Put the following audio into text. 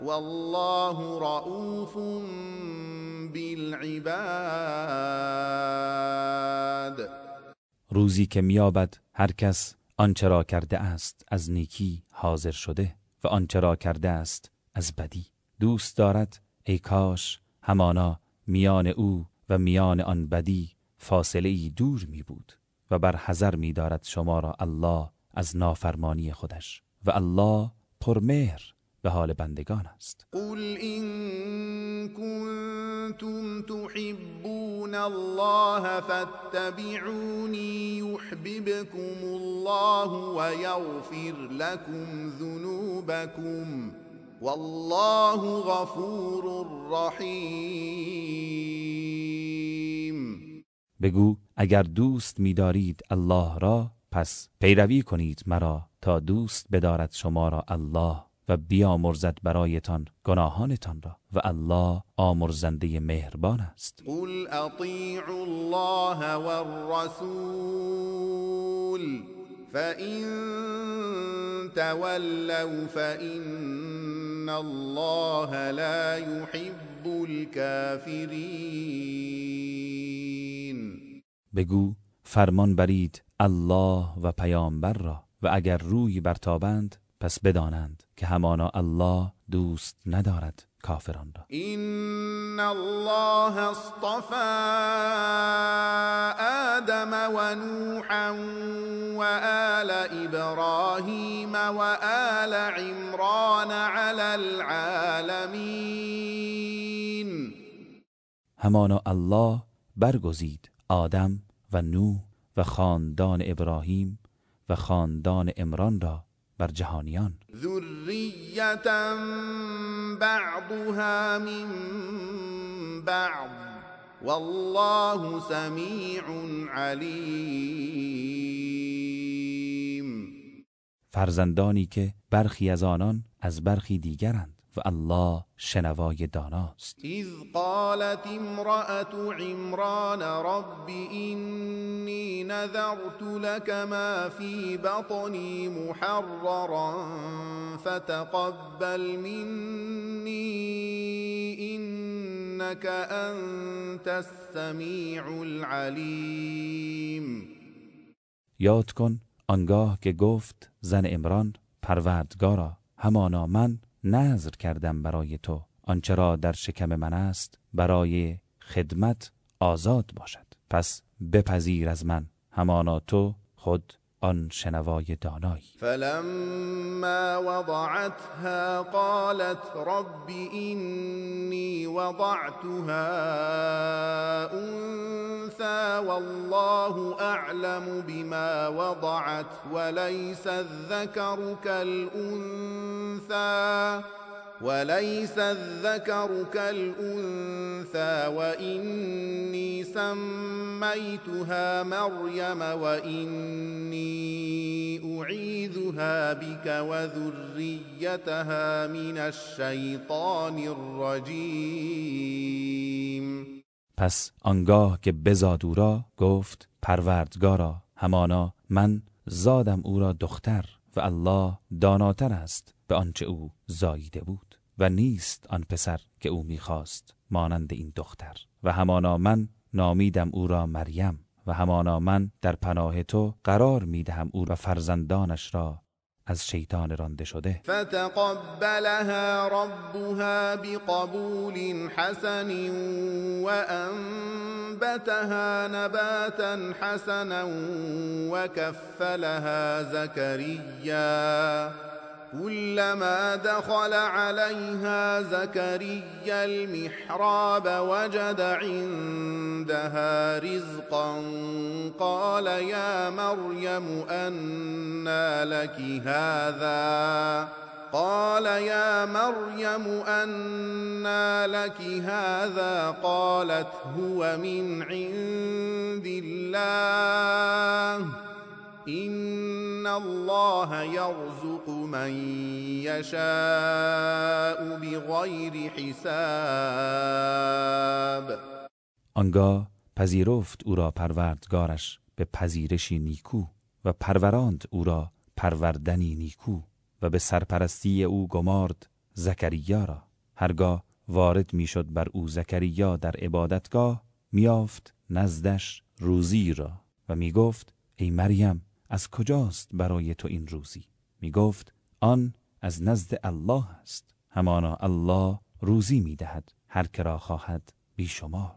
والله رؤوف بالعباد. روزی که میابد هر کس آنچه را کرده است از نیکی حاضر شده و آنچه را کرده است از بدی. دوست دارد، ای کاش، همانا میان او و میان آن بدی فاصله ای دور می بود و بر حذر می دارد شما را الله از نافرمانی خودش و الله پرمهر به حال بندگان است. قل إن كنتم تحبون الله فاتبعوني يحببكم الله ويغفر لكم ذنوبكم والله غفور رحیم بگو اگر دوست می‌دارید الله را پس پیروی کنید مرا تا دوست بدارد شما را الله. و بیامرزد برایتان گناهانتان را و الله آمرزنده مهربان است. قل اطیعوا الله والرسول فإن تولوا فإن الله لا يحب الكافرين بگو فرمان برید الله و پیامبر را و اگر روی برتابند پس بدانند که همانا الله دوست ندارد کافران را. إن الله اصطفى آدم ونوحا وآل إبراهيم وآل عمران على العالمين. همانا الله برگزید آدم و نوح و خاندان ابراهیم و خاندان عمران را بر جهانیان ذرية بعضها من بعض والله سميع عليم۔ فرزندانی که برخی از آنان از برخی دیگرند۔ و الله شنوای داناست. إذ قالت امرأة عمران رب إني نذرت لك ما في بطني محررا فتقبل مني إنك أنت السميع العليم. یاد کن آنگاه که گفت زن عمران پروردگارا همانا من نظر کردم برای تو، آنچه را در شکم من است برای خدمت آزاد باشد. پس بپذیر از من، همانا تو، خود آن شنوای دانایی. فلما وضعتها قالت رب إني وضعتها أنثى والله أعلم بما وضعت وليس الذكر كالأنثى وليس الذكر كالأنثى وإني سميتها مريم وإني أعيذها بك وذريتها من الشيطان الرجيم پس آنگاه که بزاد او را گفت، پروردگارا، همانا، من زادم او را دختر و الله داناتر است به آنچه او زاییده بود و نیست آن پسر که او میخواست مانند این دختر و همانا من نامیدم او را مریم و همانا من در پناه تو قرار میدهم او و فرزندانش را از شیطان رانده شده. فتقبلها ربها بقبول حسن وأنبتها نباتا حسنا وكفلها زكريا كلما دخل عليها زكريا المحراب وجد عندها رزقا قال يا مريم أنى لك هذا قال يا مريم أنى لك هذا قالت هو من عند الله إن الله يرزق من يشاء بغير حساب. آنگاه پذیرفت او را پروردگارش به پذیرشی نیکو و پروراند او را پروردنی نیکو و به سرپرستی او گمارد زکریا را. هرگاه وارد میشد بر او زکریا در عبادتگاه میافت نزدش روزی را و میگفت، ای مریم از کجاست برای تو این روزی؟ می گفت آن از نزد الله است. همانا الله روزی می دهد هر که را خواهد بیشمار.